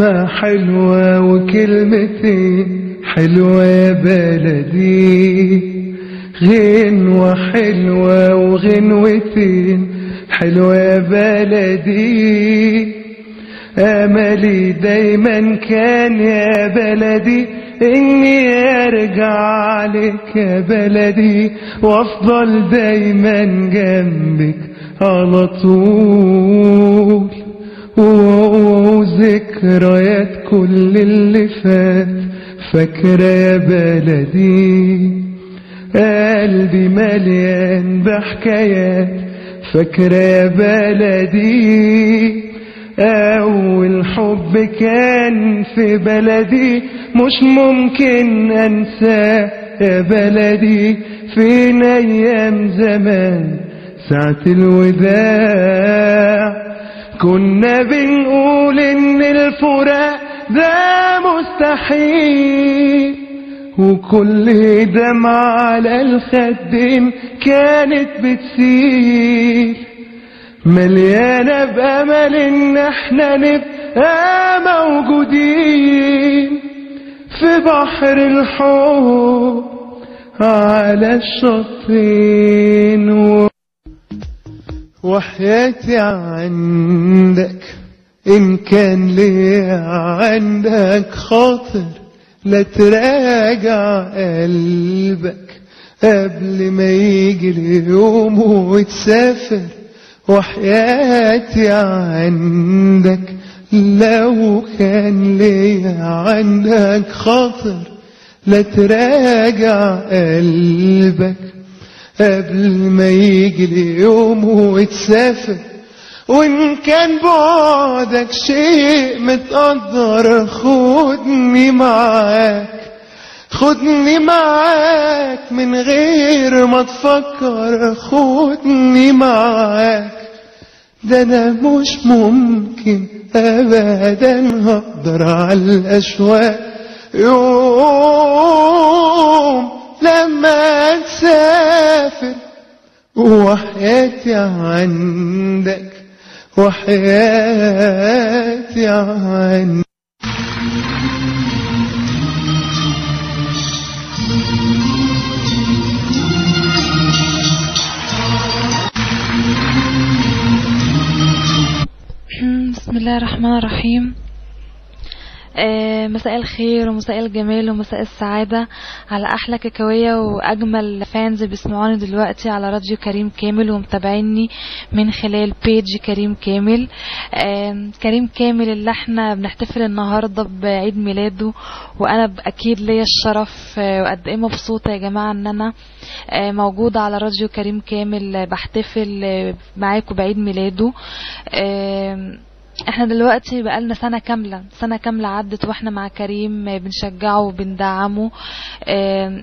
كلمة حلوة وكلمتين حلوة يا بلدي. غنوة حلوة وغنوتين حلوة يا بلدي. أملي دايما كان يا بلدي إني أرجع لك يا بلدي وأفضل دايما جنبك على طول. وذكريات كل اللي فات. فاكرة يا بلدي قلبي مليان بحكايات. فاكرة يا بلدي أول حب كان في بلدي. مش ممكن أنساه يا بلدي. فين أيام زمان ساعة الوداع. كنا بنقول إن الفراق ده مستحيل وكل دمعة على الخدين كانت بتسيل مليانة بأمل إن إحنا نبقى موجودين في بحر الحب على الشطين. وحياتي عندك إن كان لي عندك خاطر لا تراجع قلبك. قبل ما يجي اليوم وتسافر وحياتي عندك. لو كان لي عندك خاطر لا تراجع قلبك. قبل ما يجي اليوم وتسافر. وإن كان بعدك شيء متقدر خدني معاك. خدني معاك من غير ما تفكر خدني معاك. ده أنا مش ممكن ابدا هقدر على الأشواق. يوم وحياتي عندك وحياتي عندك. بسم الله الرحمن الرحيم. مساء الخير ومساء الجمال ومساء السعادة. على أحلى كاكاوية وأجمل فانز بيسمعوني دلوقتي على راديو كريم كامل ومتابعيني من خلال بيج كريم كامل. آه، كريم كامل اللي إحنا بنحتفل النهاردة بعيد ميلاده وأنا أكيد ليا الشرف آه، وقد إيه مبسوطة يا جماعة إن أنا آه، موجودة على راديو كريم كامل آه، بحتفل آه، معاكم بعيد ميلاده. آه، إحنا دلوقتي بقالنا سنة كاملة سنة كاملة عدت وإحنا مع كريم بنشجعه وبندعمه.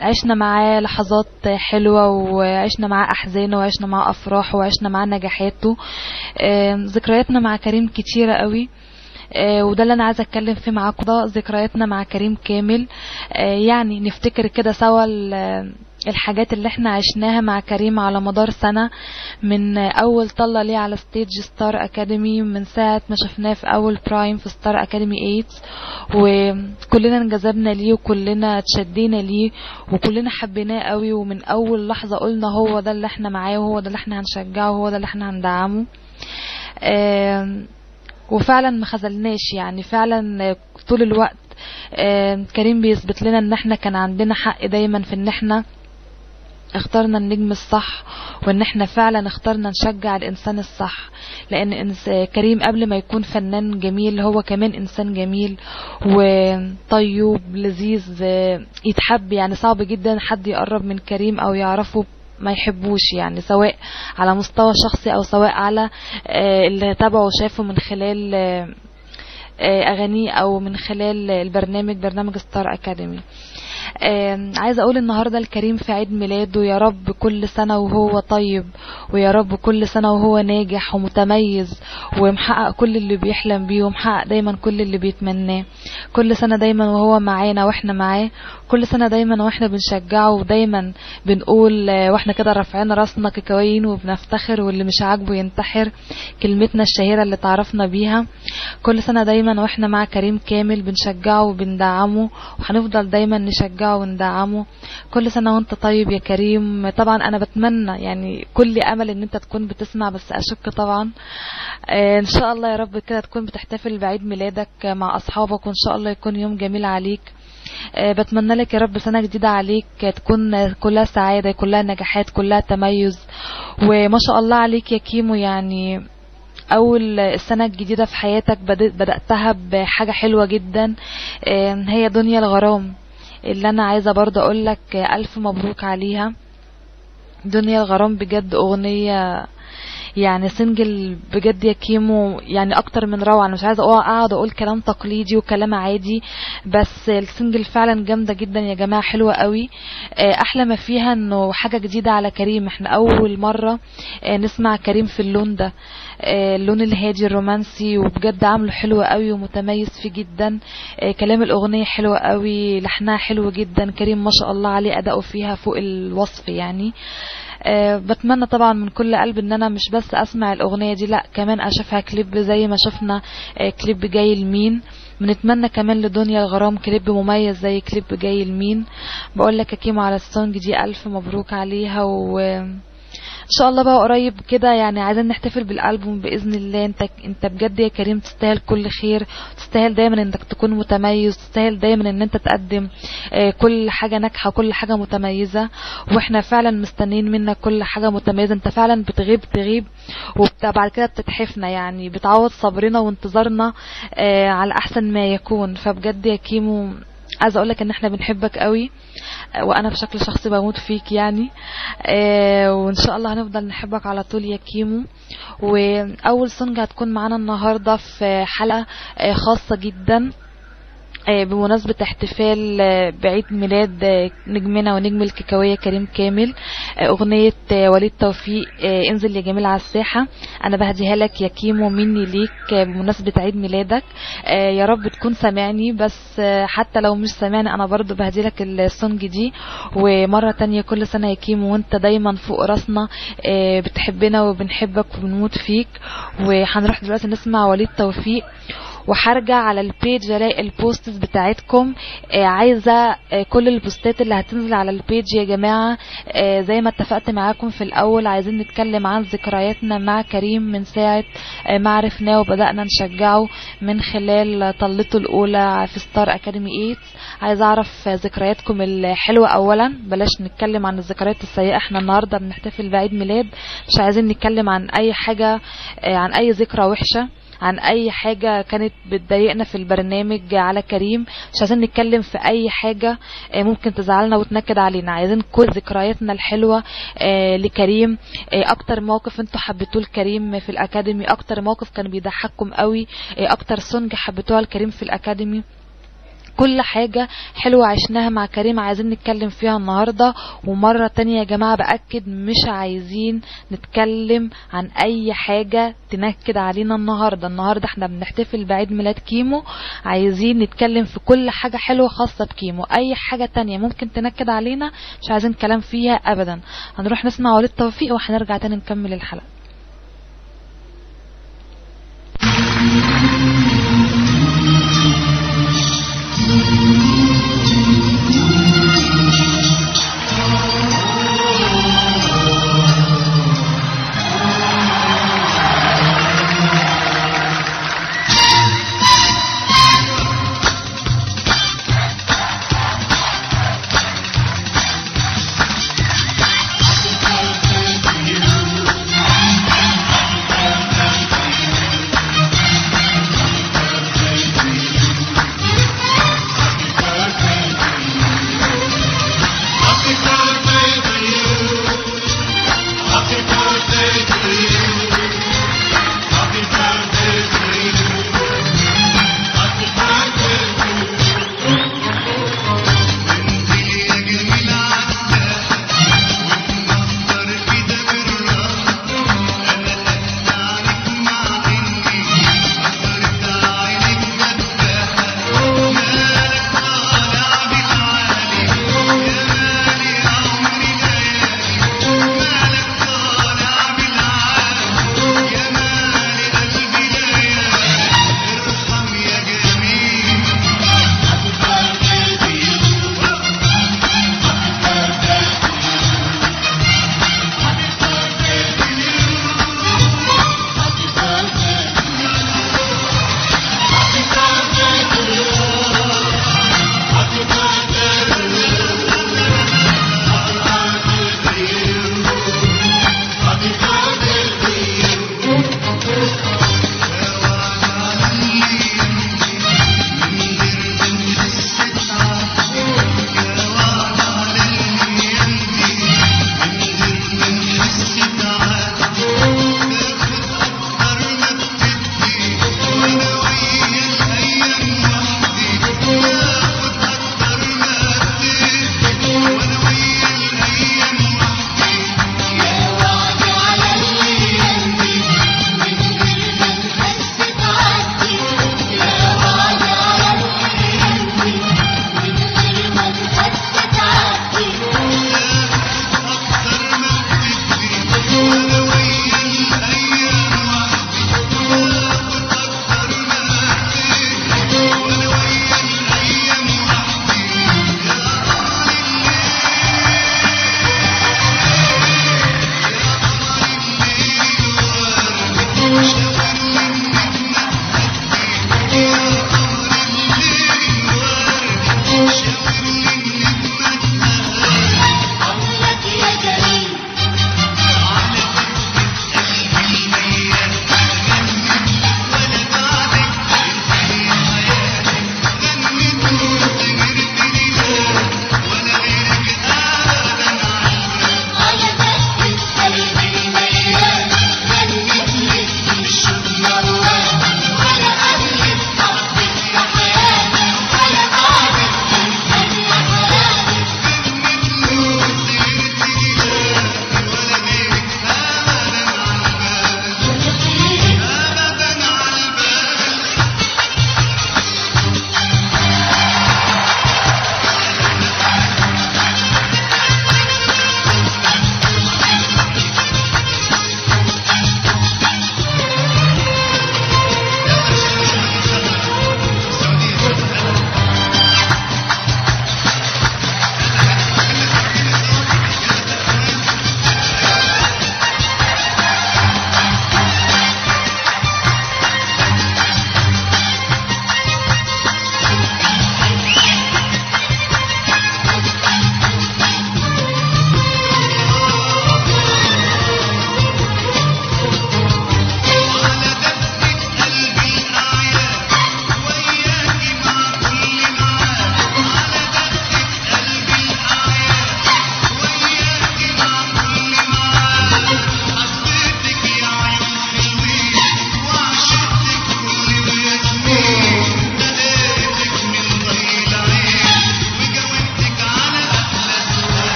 عشنا معاه لحظات حلوة وعشنا معاه أحزانه وعشنا معاه أفراحه وعشنا معاه نجاحاته. ذكرياتنا مع كريم كتيرة قوي. وده اللي أنا عايزة أتكلم فيه معاكم. ده ذكرياتنا مع كريم كامل. يعني نفتكر كده سوا الحاجات اللي إحنا عشناها مع كريم على مدار سنة من أول طلة ليه على stage ستار اكاديمي من ساعة ما شفناه في أول prime في ستار اكاديمي 8 وكلنا انجذبنا ليه وكلنا اتشدينا ليه وكلنا حبيناه قوي ومن أول لحظة قلنا هو ده اللي إحنا معاه وهو ده اللي إحنا هنشجعه وهو ده اللي إحنا هندعمه. وفعلا ما خذلناش يعني فعلا طول الوقت كريم بيثبت لنا إن إحنا كان عندنا حق دايما في إن إحنا اخترنا النجم الصح وإن إحنا فعلا اخترنا نشجع الإنسان الصح. لأن كريم قبل ما يكون فنان جميل هو كمان إنسان جميل. وطيوب لذيذ يتحب يعني صعب جدا حد يقرب من كريم أو يعرفه ما يحبوش يعني سواء على مستوى شخصي أو سواء على آه، اللي تابعه وشافه من خلال آه، آه، أغانيه أو من خلال البرنامج برنامج ستار اكاديمي عايزة أقول النهارده الكريم في عيد ميلاده يا رب كل سنة وهو طيب ويا رب كل سنة وهو ناجح ومتميز ومحقق كل اللي بيحلم بيه ومحقق دايما كل اللي بيتمناه. كل سنة دايما وهو معانا وإحنا معاه كل سنة دايما وإحنا بنشجعه ودايما بنقول آه، وإحنا كده رافعين راسنا ككوين وبنفتخر واللي مش عاجبه ينتحر كلمتنا الشهيرة اللي تعرفنا بيها. كل سنة دايما وإحنا مع كريم كامل بنشجعه وبندعمه وهنفضل دايما نشجعه. وندعمه كل سنة وانت طيب يا كريم. طبعا أنا بتمنى يعني كل أمل إن أنت تكون بتسمع بس أشك طبعا. إن شاء الله يا رب كده تكون بتحتفل بعيد ميلادك مع أصحابك وإن شاء الله يكون يوم جميل عليك. آه، بتمنى لك يا رب سنة جديدة عليك تكون كلها سعادة كلها نجاحات كلها تميز. وما شاء الله عليك يا كيمو يعني أول السنة الجديدة في حياتك بدأ- بدأتها بحاجة حلوة جدا. آه، هي دنيا الغرام. اللي أنا عايزة برضه أقول لك ألف مبروك عليها. دنيا الغرام بجد أغنية يعني single بجد يا كيمو يعني أكتر من روعة. أنا مش عايزة اقعد أقول كلام تقليدي وكلام عادي بس ال single فعلا جامدة جدا يا جماعة حلوة قوي. آه، أحلى ما فيها إنه حاجة جديدة على كريم. إحنا أول مرة آه، نسمع كريم في اللون ده آه، اللون الهادي الرومانسي وبجد عامله حلو قوي ومتميز فيه جدا. كلام الأغنية حلو قوي لحنها حلو جدا. كريم ما شاء الله عليه أداؤه فيها فوق الوصف يعني. بتمنى طبعا من كل قلب إن أنا مش بس أسمع الأغنية دي لأ كمان أشوفها كليب زي ما شفنا آه، كليب جاي لمين. بنتمنى كمان لدنيا الغرام كليب مميز زي كليب جاي لمين. بقول لك يا كيمو على ال song دي ألف مبروك عليها و إن شاء الله بقى قريب كده يعني عايزين نحتفل بالألبوم بإذن الله. أنت أنت بجد يا كريم تستاهل كل خير تستاهل دايما إنك تكون متميز تستاهل دايما إن أنت تقدم آه، كل حاجة ناجحة وكل حاجة متميزة. وإحنا فعلا مستنيين منك كل حاجة متميزة. أنت فعلا بتغيب تغيب وبعد كده بتتحفنا يعني بتعوض صبرنا وانتظارنا آه، على أحسن ما يكون. فبجد يا كيمو عايزة أقول لك إن إحنا بنحبك قوي وأنا بشكل شخصي بموت فيك يعني. آه، وإن شاء الله هنفضل نحبك على طول يا كيمو. وأول song هتكون معانا النهارده في حلقة آه، خاصة جدا. بمناسبة احتفال آه، بعيد ميلاد آه، نجمنا ونجم الكيكاوية كريم كامل آه، أغنية آه، وليد توفيق آه، انزل يا جميل على الساحة. أنا بهديها لك يا كيمو مني ليك آه، بمناسبة عيد ميلادك. آه، يا رب تكون سامعني بس آه، حتى لو مش سامعني أنا برضو بهدي لك ال song دي. ومرة تانية كل سنة يا كيمو وأنت دايما فوق راسنا آه، بتحبنا وبنحبك وبنموت فيك. وهنروح دلوقتي نسمع وليد توفيق. وهرجع على ال page ألاقي ال posts بتاعتكم. آه عايزة آه كل البوستات اللي هتنزل على ال page يا جماعة آه زي ما اتفقت معاكم في الأول عايزين نتكلم عن ذكرياتنا مع كريم من ساعة ما عرفناه وبدانا نشجعه من خلال طلته الأولى في ستار اكاديمي 8 عايزة أعرف ذكرياتكم الحلوة اولا. بلاش نتكلم عن الذكريات السيئة. إحنا النهارده بنحتفل بعيد ميلاد مش عايزين نتكلم عن أي حاجة عن أي ذكرى وحشة. عن أي حاجة كانت بتضايقنا في البرنامج على كريم. مش عايزين نتكلم في أي حاجة آه، ممكن تزعلنا وتنكد علينا. عايزين كل ذكرياتنا الحلوة آه، لكريم. آه، أكتر موقف أنتوا حبيتوه لكريم في الأكاديمي أكتر موقف كان بيضحككم قوي أكتر سونج حبيتوها لكريم في الأكاديمي. كل حاجة حلوة عشناها مع كريم عايزين نتكلم فيها النهاردة. ومرة تانية يا جماعة بأكد مش عايزين نتكلم عن أي حاجة تنكد علينا النهاردة. النهاردة إحنا بنحتفل بعيد ميلاد كيمو. عايزين نتكلم في كل حاجة حلوة خاصة بكيمو. أي حاجة تانية ممكن تنكد علينا مش عايزين كلام فيها أبدا. هنروح نسمع وليد توفيق وهنرجع تاني نكمل الحلقة.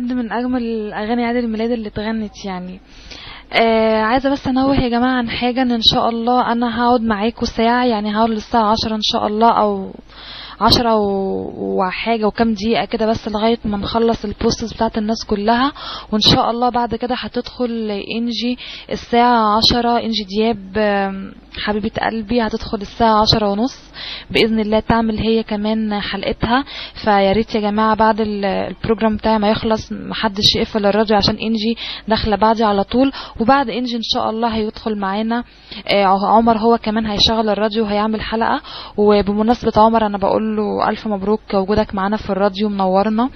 بجد من أجمل أغاني عيد الميلاد اللي اتغنت يعني. آه عايزة بس أنوه يا جماعة عن حاجة إن إن شاء الله أنا هقعد معاكم ساعة يعني هقعد للساعة عشرة إن شاء الله أو عشرة وحاجة وكام دقيقة كده بس لغاية ما نخلص البوستس بتاعت الناس كلها. وإن شاء الله بعد كده هتدخل إنجي الساعة عشرة إنجي دياب حبيبة قلبي هتدخل الساعة عشرة ونص. بإذن الله تعمل هي كمان حلقتها. فيا ريت يا جماعة بعد ال- ال program بتاعي ما يخلص محدش يقفل الراديو عشان إنجي داخلة بعدي على طول. وبعد إنجي إن شاء الله هيدخل معانا آه، عمر هو كمان هيشغل الراديو وهيعمل حلقة. وبمناسبة عمر أنا بقول له ألف مبروك وجودك معانا في الراديو منورنا.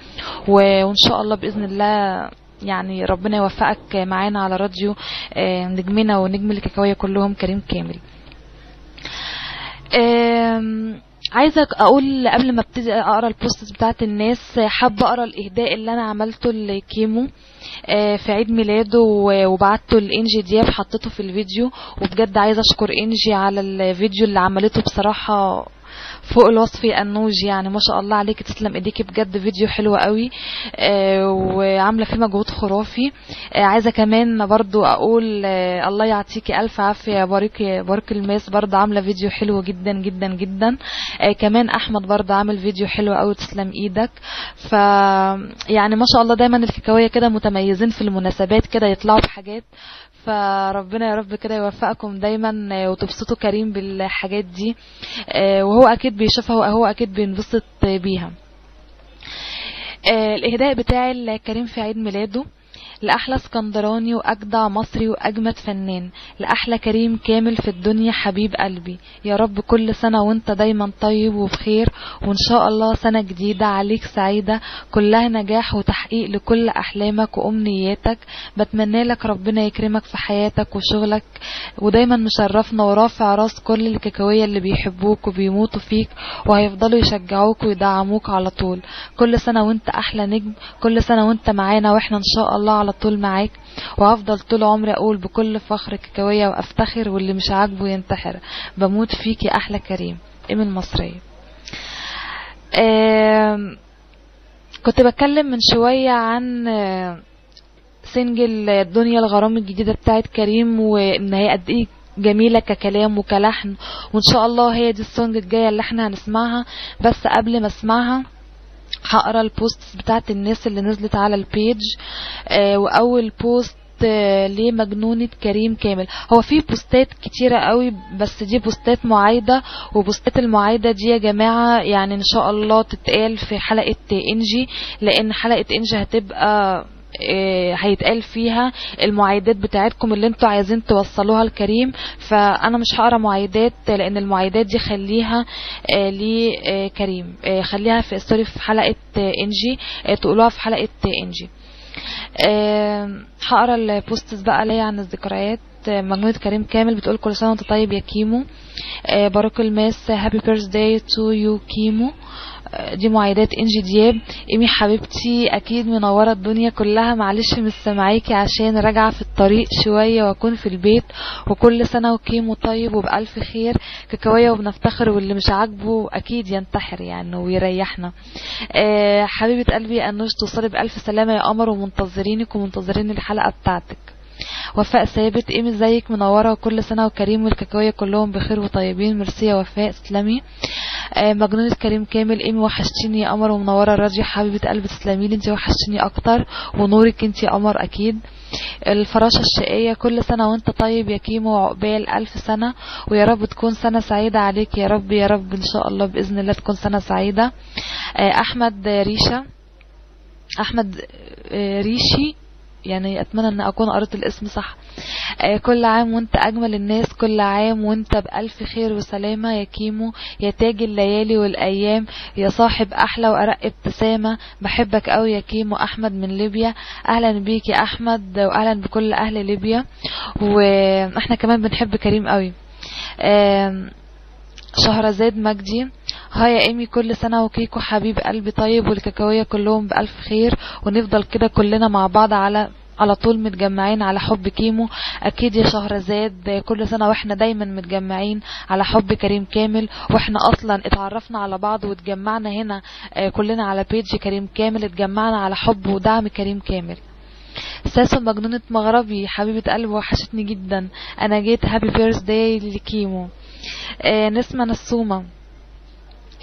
و- وإن شاء الله بإذن الله يعني ربنا يوفقك معانا على راديو آه، نجمنا ونجم الكيكاوية كلهم كريم كامل. عايزه أقول قبل ما ابتدي أقرأ ال posts بتاعت الناس حابة أقرأ الإهداء اللي أنا عملته لكيمو آه، في عيد ميلاده وبعته لإنجي دياب حطيته في الفيديو وبجد عايزة أشكر إنجي على الفيديو اللي عملته بصراحة فوق الوصف يا انوج يعني. ما شاء الله عليكي تسلم إيديكي. بجد فيديو حلو قوي. آه، وعاملة فيه مجهود خرافي. آه، عايزة كمان برضو أقول آه، الله يعطيكي ألف عافية بارك بارك الماس. برضو عاملة فيديو حلو جدا جدا جدا. كمان أحمد برضو عامل فيديو حلو قوي. تسلم إيدك. ف يعني ما شاء الله دايما الكيكاويه كده متميزين في المناسبات كده يطلعوا بحاجات فربنا يا رب كده يوفقكم دايما آه، وتبسطوا كريم بالحاجات دي آه، وهو أكيد بيشوفها وهو أكيد بينبسط بيها. آه، الإهداء بتاعي لكريم في عيد ميلاده لأحلى اسكندراني وأجدع مصري وأجمد فنان لأحلى كريم كامل في الدنيا حبيب قلبي. يا رب كل سنة وانت دايما طيب وبخير وإن شاء الله سنة جديدة عليك سعيدة. كلها نجاح وتحقيق لكل أحلامك وأمنياتك. بتمنى لك ربنا يكرمك في حياتك وشغلك ودايما مشرفنا ورافع راس كل الكيكاوية اللي بيحبوك وبيموتوا فيك وهيفضلوا يشجعوك ويدعموك على طول. كل سنة وانت أحلى نجم كل سنة وانت معانا وإحنا إن شاء الله على طول معاك وهفضل طول عمري أقول بكل فخر كيكاوية وأفتخر واللي مش عاجبه ينتحر. بموت فيك يا أحلى كريم. إيمي مصرية. كنت بتكلم من شوية عن آه، single الدنيا الغرام الجديدة بتاعت كريم وإن هي قد إيه جميلة ككلام وكلحن وإن شاء الله هي دي ال song الجاية اللي إحنا هنسمعها. بس قبل ما أسمعها هقرأ ال post بتاعت الناس اللي نزلت على ال page آه وأول post آه، لمجنونة كريم كامل. هو في بوستات كتيرة قوي بس دي بوستات معايدة وبوستات المعايدة دي يا جماعة يعني إن شاء الله تتقال في حلقة إنجي لأن حلقة إنجي هتبقى هيتقال فيها المعايدات بتاعتكم اللي أنتوا عايزين توصلوها لكريم فأنا مش هقرأ معايدات لأن المعايدات دي خليها آه، لكريم. آه، خليها في سوري في حلقة آه، إنجي. آه، تقولوها في حلقة آه، إنجي. آه، هقرأ ال posts بقى هي عن الذكريات. آه، مجنونة كريم كامل بتقول كل سنة وانت طيب يا كيمو. آه، باروك الماس happy birthday to you كيمو. آه، دي معايدات انجي دياب إيمي حبيبتي أكيد منورة الدنيا كلها. معلش مش سامعاكي عشان راجعة في الطريق شوية وأكون في البيت. وكل سنة وكيمو طيب وبألف خير. كاكاويه وبنفتخر واللي مش عاجبه أكيد ينتحر يعني ويريحنا. آه، حبيبة قلبي انوش توصلي بألف سلامة يا قمر. ومنتظرينك ومنتظرين الحلقة بتاعتك. وفاء ثابت إيمي زيك منورة وكل سنة وكريم والكاكاوية كلهم بخير وطيبين. ميرسي يا وفاء تسلمي. آه، مجنونة كريم كامل إيمي وحشتيني يا قمر ومنورة راجي حبيبة قلبي تسلمي انت وحشتيني أكتر ونورك انت يا قمر أكيد. الفراشة الشقية كل سنة وانت طيب يا كيمو وعقبال ألف سنة. ويا رب تكون سنة سعيدة عليك يا رب يا رب إن شاء الله بإذن الله تكون سنة سعيدة. آه، أحمد ريشة أحمد آه، ريشي. يعني أتمنى إن أكون قرأت الاسم صح. آه، كل عام وأنت أجمل الناس كل عام وأنت بألف خير وسلامة. يا كيمو يا تاج الليالي والأيام يا صاحب أحلى وارق ابتسامة. بحبك قوي يا كيمو أحمد من ليبيا. أهلا بيك يا أحمد واهلا بكل أهل ليبيا. وإحنا كمان بنحب كريم قوي شهرزاد مجدي. هاي يا إيمي كل سنة وكيكو حبيب قلبي طيب والكاكاوية كلهم بألف خير ونفضل كده كلنا مع بعض على على طول متجمعين على حب كيمو. أكيد يا شهرزاد كل سنة وإحنا دايما متجمعين على حب كريم كامل وإحنا أصلا اتعرفنا على بعض واتجمعنا هنا آه، كلنا على بيج كريم كامل اتجمعنا على حب ودعم كريم كامل. ساسو مجنونة مغربي حبيبة قلبي وحشتني جدا. أنا جيت happy birthday لكيمو. آه نسمة نسومة.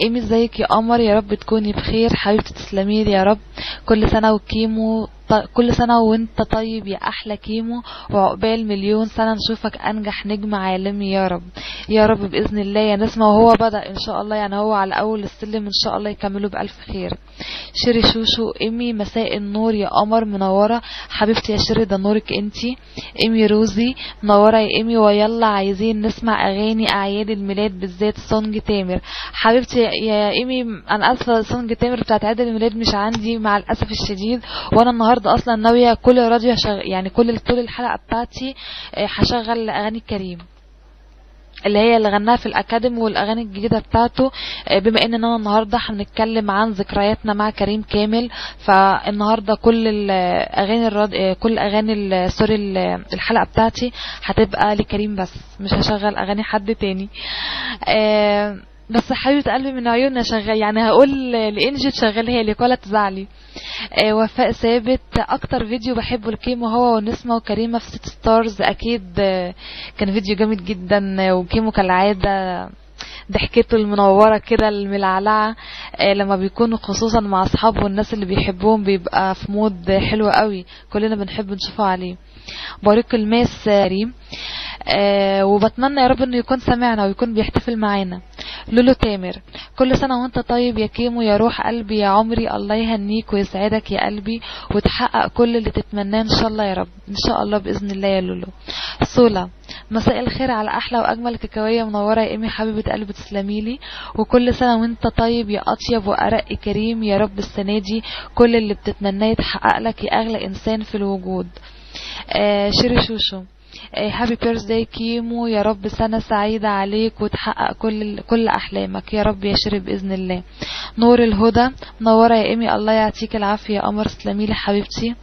ايمي ازيك يا قمر يا رب تكوني بخير. حبيبتي تسلمي لي يا رب. كل سنة وكيمو كل سنة وانت طيب يا أحلى كيمو وعقبال مليون سنة نشوفك أنجح نجم عالمي يا رب. يا رب بإذن الله يا نسمة وهو بدأ إن شاء الله يعني هو على أول السلم إن شاء الله يكملوا بألف خير. شيري شوشو إيمي مساء النور يا قمر منورة. حبيبتي يا شيري ده نورك انتي إيمي روزي منورة يا إيمي. ويلا عايزين نسمع أغاني أعياد الميلاد بالذات song تامر. حبيبتي يا إيمي أنا اسفة song تامر بتاعت عيد الميلاد مش عندي مع الأسف الشديد. وأنا النهاردة أصلا ناوية كل راديو هشغ... يعني كل طول الحلقة بتاعتي آه، هشغل أغاني كريم اللي هي اللي غناها في الأكاديمي والأغاني الجديدة بتاعته آه، بما اننا النهارده هنتكلم عن ذكرياتنا مع كريم كامل فالنهاردة كل الاغاني الراد... آه، كل أغاني sorry ال- الحلقة بتاعتي هتبقى لكريم بس مش هشغل أغاني حد تاني. آه، بس حبيبة قلبي من عيوننا شغال يعني هقول لإنجي تشغلها لي ولا تزعلي آه، وفاء ثابت أكتر فيديو بحبه لكيمو هو ونسمة وكريمة في ست ستارز أكيد آه، كان فيديو جامد جدا آه، وكيمو كالعادة ضحكته المنورة كده الملعلعة آه، لما بيكونوا خصوصا مع أصحابه والناس اللي بيحبوهم بيبقى في mood حلو قوي. كلنا بنحب نشوفه عليه. بارك الماس آه، كريم آه وبتمنى يا رب إنه يكون سمعنا ويكون بيحتفل معانا. لولو تامر كل سنة وأنت طيب يا كيمو يا روح قلبي يا عمري الله يهنيك ويسعدك يا قلبي وتحقق كل اللي تتمناه إن شاء الله يا رب. إن شاء الله بإذن الله يا لولو. سولا مساء الخير على أحلى وأجمل كاكاويه منورة يا إيمي حبيبة قلبي تسلميلي وكل سنة وأنت طيب يا أطيب وأرق كريم يا رب السنة دي كل اللي بتتمناه يتحقق لك يا أغلى إنسان في الوجود. شيري شوشو. happy birthday كيمو يا رب سنة سعيدة عليك وتحقق كل كل أحلامك. يا رب يا شيري بإذن الله. نور الهدى منورة يا إيمي. الله يعطيك العافية. يا قمر تسلمي لي حبيبتي.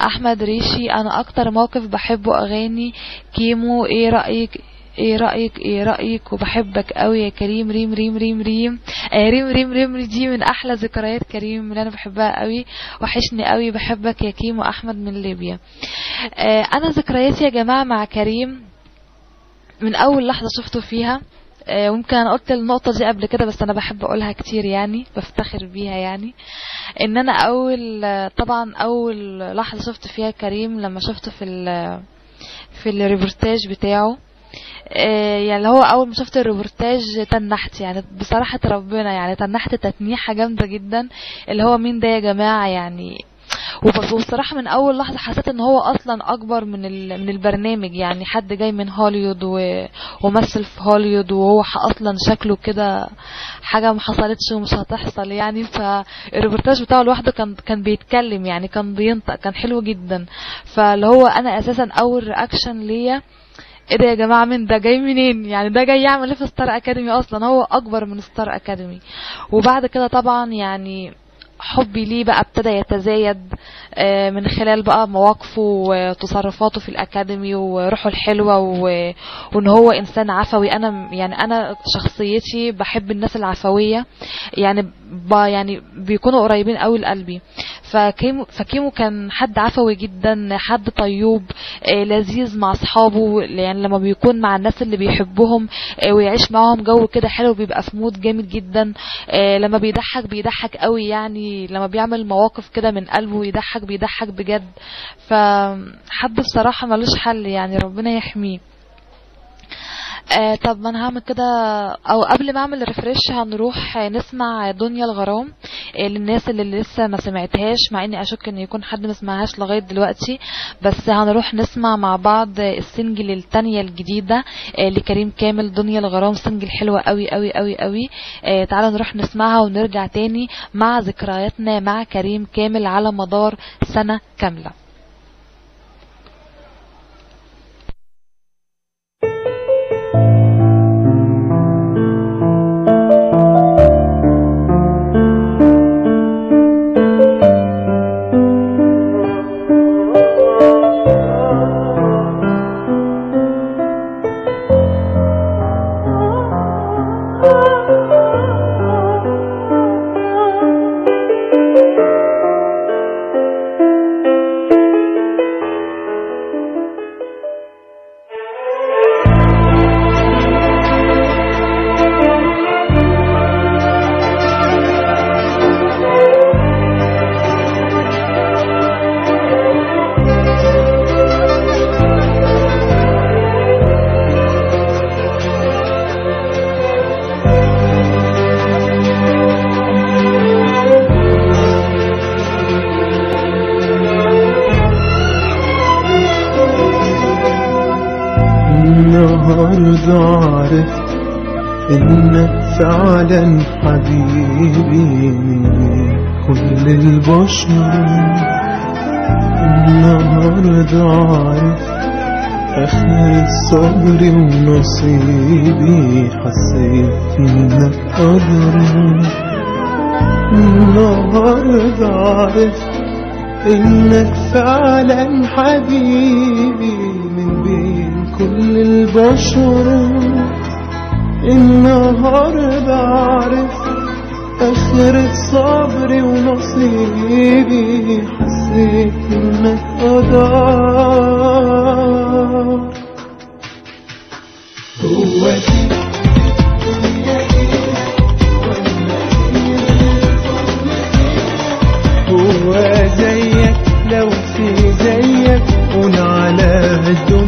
أحمد ريشي أنا أكتر موقف بحبه أغاني. كيمو إيه رأيك؟ إيه رأيك إيه رأيك؟ وبحبك قوي يا كريم ريم ريم ريم ريم. آه ريم ريم ريم دي من أحلى ذكريات كريم اللي أنا بحبها قوي. وحشني قوي بحبك يا كيمو احمد من ليبيا. آه أنا ذكرياتي يا جماعة مع كريم من أول لحظة شفته فيها. آه، ممكن أنا قلت النقطة دي قبل كده بس أنا بحب أقولها كتير يعني بفتخر بيها يعني. إن أنا أول آه، طبعا أول لحظة شفت فيها كريم لما شفته في ال في الريبورتاج بتاعه. آه، يعني اللي هو أول ما شفت الريبورتاج تنحت يعني بصراحة ربنا يعني تنحت تتنيحة جامدة جدا اللي هو مين ده يا جماعة؟ يعني وب- وبصراحة من أول لحظة حسيت إن هو أصلا أكبر من من البرنامج يعني حد جاي من هوليوود و- ومثل في هوليوود وهو أصلا شكله كده حاجة ما حصلتش ومش هتحصل يعني فالريبورتاج بتاعه لوحده كان كان بيتكلم يعني كان بينطق كان حلو جدا. فاللي هو أنا أساسا أول reaction ليا إيه ده يا جماعة من ده جاي منين؟ يعني ده جاي يعمل إيه في ستار أكاديمي أصلا؟ هو أكبر من ستار أكاديمي. وبعد كده طبعا يعني حبي ليه بقى ابتدى يتزايد آه، من خلال بقى مواقفه وتصرفاته في الأكاديمي وروحه الحلوة وإن هو إنسان عفوي. أنا يعني أنا شخصيتي بحب الناس العفوية. يعني يعني بيكونوا قريبين قوي لقلبي. فكيمو فكيمو كان حد عفوي جدا حد طيوب آه، لذيذ مع أصحابه يعني لما بيكون مع الناس اللي بيحبهم آه، ويعيش معاهم جو كده حلو بيبقى في mood جامد جدا. آه، لما بيضحك بيضحك قوي يعني. لما بيعمل مواقف كده من قلبه يضحك بيضحك بجد. فحد بصراحة ملوش حل يعني ربنا يحميه. آه طب ما أنا هعمل كده أو قبل ما اعمل refresh هنروح نسمع دنيا الغرام آه للناس اللي لسه ما سمعتهاش مع اني اشك ان يكون حد ما سمعهاش لغاية دلوقتي بس هنروح نسمع مع بعض ال single التانية الجديدة آه لكريم كامل دنيا الغرام single حلوة قوي قوي قوي قوي. آه تعالوا نروح نسمعها ونرجع تاني مع ذكرياتنا مع كريم كامل على مدار سنة كاملة. صبري ونصيبي حسيت إنك قدري النهاردة عرفت إنك فعلا حبيبي من بين كل البشر. النهاردة عرفت آخرة صبري ونصيبي حسيت إنك قدر هو دي هو زيك لو في زيك قول على الدنيا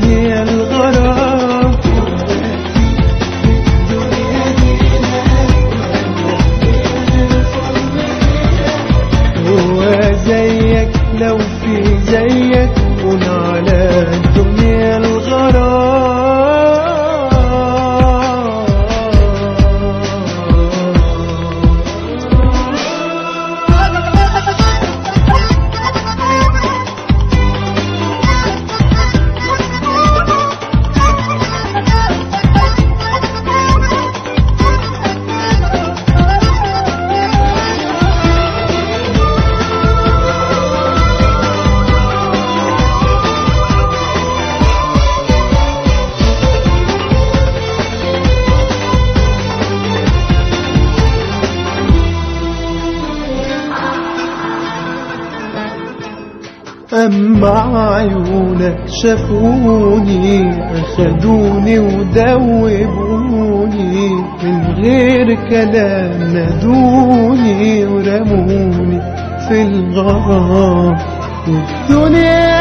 شافوني أخدوني ودوبوني. من غير كلام نادوني ورموني في الغرام. والدنيا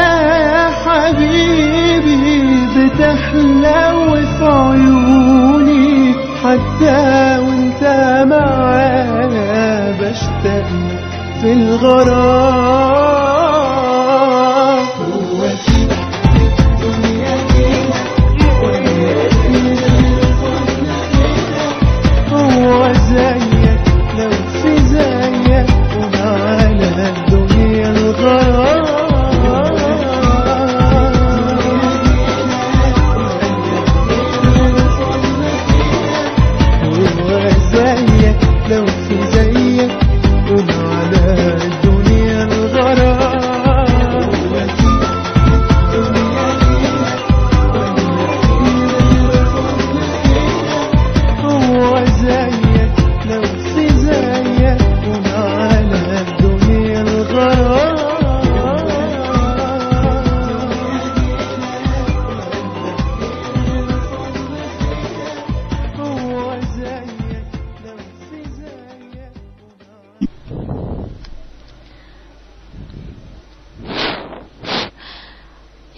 يا حبيبي بتحلو في عيوني حتى وانت معايا بشتاق في الغرام.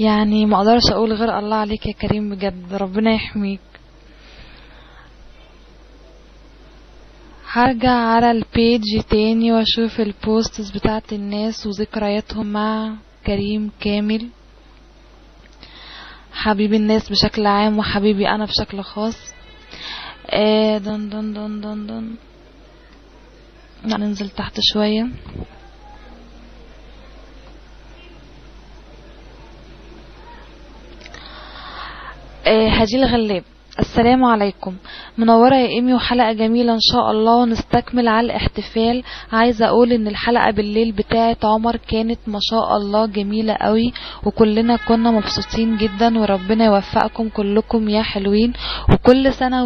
يعني ما أقدرش أقول غير الله عليك يا كريم بجد ربنا يحميك. هرجع على ال page تاني وأشوف ال posts بتاعت الناس وذكرياتهم مع كريم كامل. حبيب الناس بشكل عام وحبيبي أنا بشكل خاص. آه دن دن دن دن دن. ننزل تحت شوية. هجيل غلاب السلام عليكم. منورة يا إيمي وحلقة جميلة إن شاء الله ونستكمل على الاحتفال. عايزة أقول إن الحلقة بالليل بتاعة عمر كانت ما شاء الله جميلة قوي وكلنا كنا مبسوطين جدا وربنا يوفقكم كلكم يا حلوين. وكل سنة